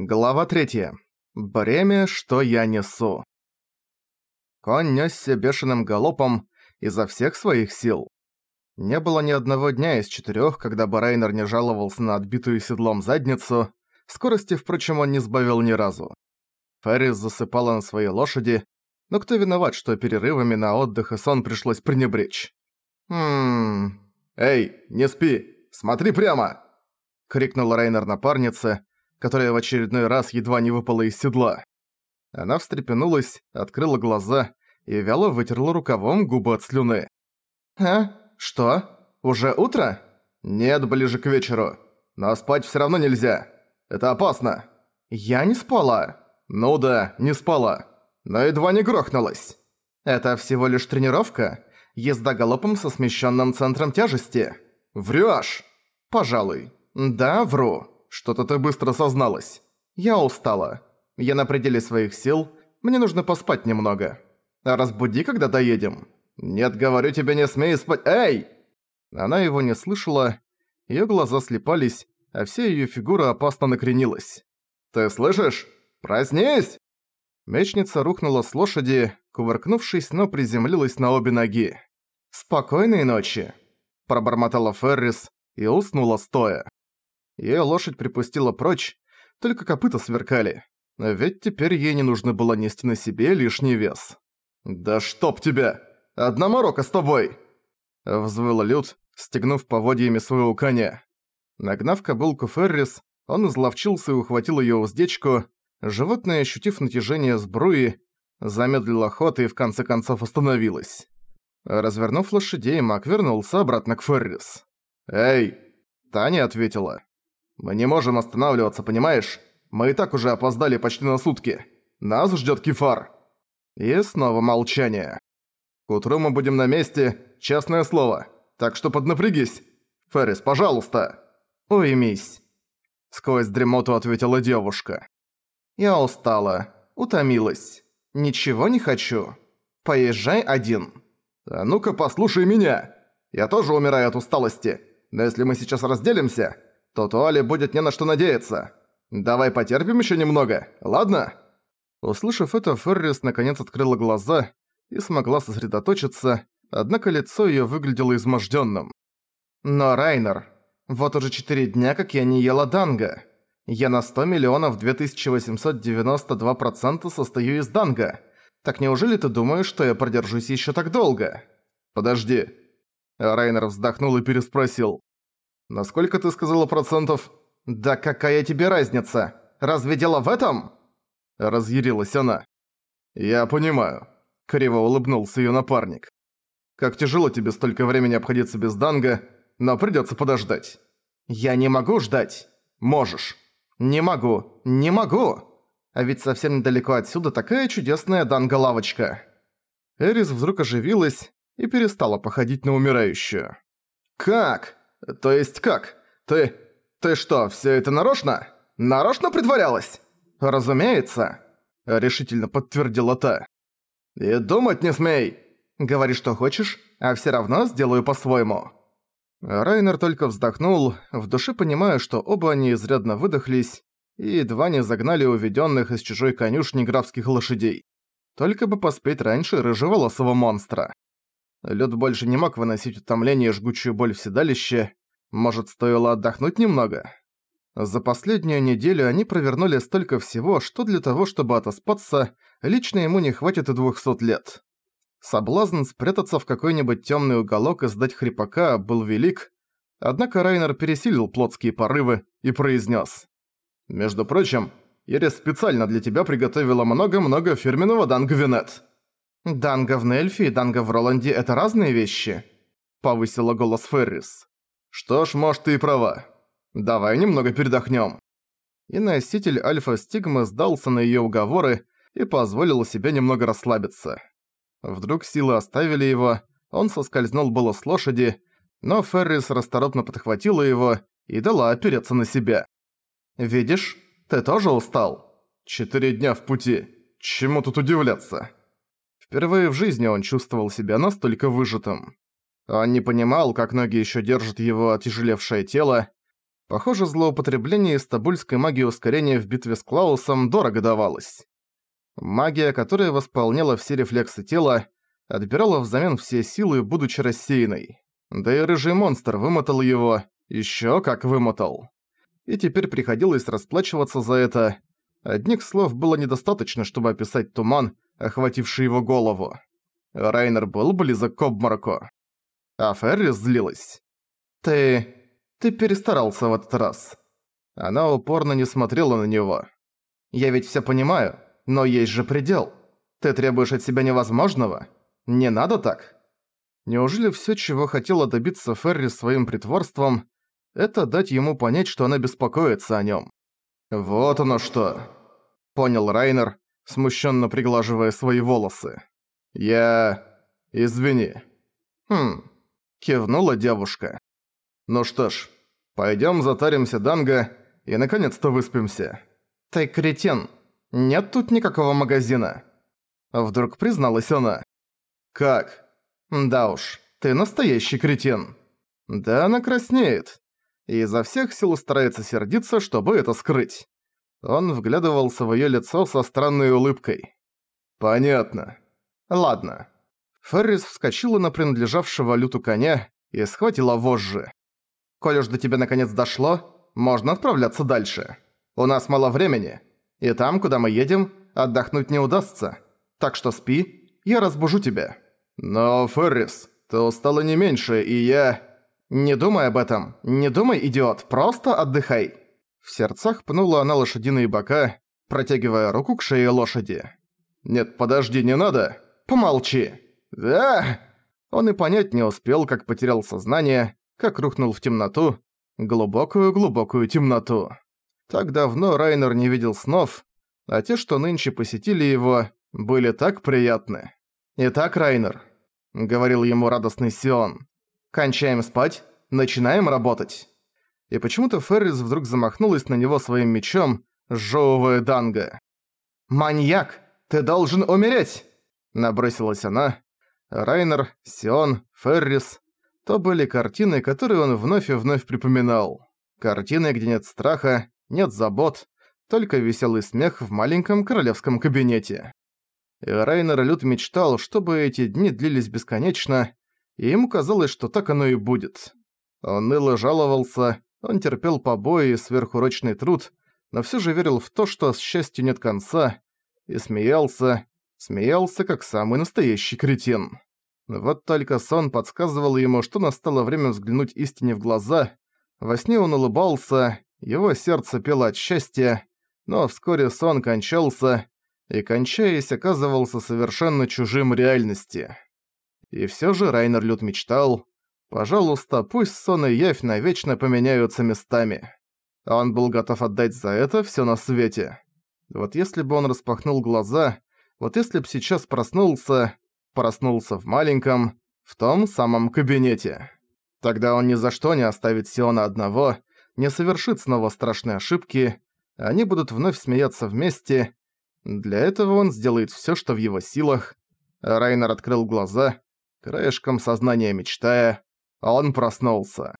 Глава 3. Бремя, что я несу. Конь нёсся бешеным галопом изо всех своих сил. Не было ни одного дня из четырёх, когда Барайнер не жаловался на отбитую седлом задницу, скорости, впрочем, он не сбавил ни разу. Феррис засыпала на своей лошади, но кто виноват, что перерывами на отдых и сон пришлось пренебречь? «Ммм... Эй, не спи! Смотри прямо!» — крикнул Рейнер напарнице, которая в очередной раз едва не выпала из седла. Она встрепенулась, открыла глаза и вяло вытерла рукавом губы от слюны. «А? Что? Уже утро?» «Нет, ближе к вечеру. Но спать всё равно нельзя. Это опасно». «Я не спала». «Ну да, не спала. Но едва не грохнулась». «Это всего лишь тренировка? Езда галопом со смещенным центром тяжести?» «Врёшь?» «Пожалуй». «Да, вру». Что-то ты быстро созналась. Я устала. Я на пределе своих сил. Мне нужно поспать немного. А разбуди, когда доедем. Нет, говорю тебе, не смей спать. Эй! Она его не слышала. Её глаза слепались, а вся её фигура опасно накренилась. «Ты слышишь? Проснись!» Мечница рухнула с лошади, кувыркнувшись, но приземлилась на обе ноги. «Спокойной ночи!» – пробормотала Феррис и уснула стоя. Её лошадь припустила прочь, только копыта сверкали. Ведь теперь ей не нужно было нести на себе лишний вес. «Да чтоб тебя! Одна морока с тобой!» Взвыл Люд, стегнув поводьями своего коня. Нагнав кобылку Феррис, он изловчился и ухватил её уздечку. Животное, ощутив натяжение сбруи, замедлило ход и в конце концов остановилось. Развернув лошадей, Мак вернулся обратно к Феррис. «Эй!» Таня ответила. Мы не можем останавливаться, понимаешь? Мы и так уже опоздали почти на сутки. Нас ждёт кефар. И снова молчание. К утру мы будем на месте, честное слово. Так что поднапрягись. Феррис, пожалуйста. Уймись. Сквозь дремоту ответила девушка. Я устала, утомилась. Ничего не хочу. Поезжай один. А ну-ка послушай меня. Я тоже умираю от усталости. Но если мы сейчас разделимся, то Туале будет не на что надеяться. Давай потерпим еще немного, ладно?» Услышав это, Феррис наконец открыла глаза и смогла сосредоточиться, однако лицо её выглядело измождённым. «Но, Райнер, вот уже четыре дня, как я не ела данга. Я на 100 миллионов 2892% состою из данга. Так неужели ты думаешь, что я продержусь ещё так долго?» «Подожди». Райнер вздохнул и переспросил. «Насколько ты сказала процентов?» «Да какая тебе разница? Разве дело в этом?» Разъярилась она. «Я понимаю», — криво улыбнулся её напарник. «Как тяжело тебе столько времени обходиться без Данга, но придётся подождать». «Я не могу ждать». «Можешь». «Не могу, не могу». А ведь совсем недалеко отсюда такая чудесная Данга-лавочка. Эрис вдруг оживилась и перестала походить на умирающую. «Как?» «То есть как? Ты... ты что, всё это нарочно? Нарочно притворялась?» «Разумеется», — решительно подтвердила та. «И думать не смей!» «Говори, что хочешь, а всё равно сделаю по-своему». Райнер только вздохнул, в душе понимая, что оба они изрядно выдохлись и едва не загнали уведённых из чужой конюшни графских лошадей. Только бы поспеть раньше рыжеволосого монстра. Лёд больше не мог выносить утомление и жгучую боль в седалище. Может, стоило отдохнуть немного? За последнюю неделю они провернули столько всего, что для того, чтобы отоспаться, лично ему не хватит и двухсот лет. Соблазн спрятаться в какой-нибудь тёмный уголок и сдать хрипака был велик, однако Райнер пересилил плотские порывы и произнес: «Между прочим, Ирис специально для тебя приготовила много-много фирменного дангвинет». «Данго в Нельфе и данго в Роланде – это разные вещи», – повысила голос Феррис. «Что ж, может, ты и права. Давай немного передохнем». И носитель Альфа-Стигмы сдался на ее уговоры и позволил себе немного расслабиться. Вдруг силы оставили его, он соскользнул было с лошади, но Феррис расторопно подхватила его и дала опереться на себя. «Видишь, ты тоже устал?» «Четыре дня в пути. Чему тут удивляться?» Впервые в жизни он чувствовал себя настолько выжатым. Он не понимал, как ноги еще держат его отяжелевшее тело. Похоже, злоупотребление истабульской магии ускорения в битве с Клаусом дорого давалось. Магия, которая восполняла все рефлексы тела, отбирала взамен все силы, будучи рассеянной. Да и рыжий монстр вымотал его, еще как вымотал. И теперь приходилось расплачиваться за это. Одних слов было недостаточно, чтобы описать туман, охвативший его голову. Райнер был близок к обмороку. А Феррис злилась. «Ты... ты перестарался в этот раз». Она упорно не смотрела на него. «Я ведь всё понимаю, но есть же предел. Ты требуешь от себя невозможного?» Не надо так? Неужели всё, чего хотела добиться Ферри своим притворством, это дать ему понять, что она беспокоится о нём? «Вот оно что!» — понял Райнер, смущенно приглаживая свои волосы. «Я... извини». «Хм...» — кивнула девушка. «Ну что ж, пойдём затаримся Данго и наконец-то выспимся». «Ты кретин, нет тут никакого магазина». Вдруг призналась она. «Как?» «Да уж, ты настоящий кретин». Да она краснеет. И изо всех сил старается сердиться, чтобы это скрыть. Он вглядывался в её лицо со странной улыбкой. «Понятно. Ладно». Феррис вскочила на принадлежавшего люту коня и схватила вожжи. «Коль уж до тебя наконец дошло, можно отправляться дальше. У нас мало времени, и там, куда мы едем, отдохнуть не удастся. Так что спи, я разбужу тебя». «Но, Феррис, ты устала не меньше, и я...» «Не думай об этом. Не думай, идиот. Просто отдыхай». В сердцах пнула она лошадиные бока, протягивая руку к шее лошади. «Нет, подожди, не надо. Помолчи». «Да!» Он и понять не успел, как потерял сознание, как рухнул в темноту, глубокую-глубокую темноту. Так давно Райнер не видел снов, а те, что нынче посетили его, были так приятны. «Итак, Райнер, — говорил ему радостный Сион. «Кончаем спать, начинаем работать». И почему-то Феррис вдруг замахнулась на него своим мечом, сжёвывая Данга. «Маньяк! Ты должен умереть!» Набросилась она. Райнер, Сион, Феррис — то были картины, которые он вновь и вновь припоминал. Картины, где нет страха, нет забот, только веселый смех в маленьком королевском кабинете. И Райнер Лют мечтал, чтобы эти дни длились бесконечно, и ему казалось, что так оно и будет. Он ныло жаловался, он терпел побои и сверхурочный труд, но всё же верил в то, что с счастью нет конца, и смеялся, смеялся как самый настоящий кретин. Вот только сон подсказывал ему, что настало время взглянуть истине в глаза. Во сне он улыбался, его сердце пело от счастья, но вскоре сон кончался, и, кончаясь, оказывался совершенно чужим реальности. И всё же Райнер Люд мечтал, пожалуйста, пусть сон и явь навечно поменяются местами. Он был готов отдать за это всё на свете. Вот если бы он распахнул глаза, вот если б сейчас проснулся, проснулся в маленьком, в том самом кабинете. Тогда он ни за что не оставит Сиона одного, не совершит снова страшной ошибки, они будут вновь смеяться вместе, для этого он сделает всё, что в его силах. Райнер открыл глаза, краешком сознания мечтая, он проснулся.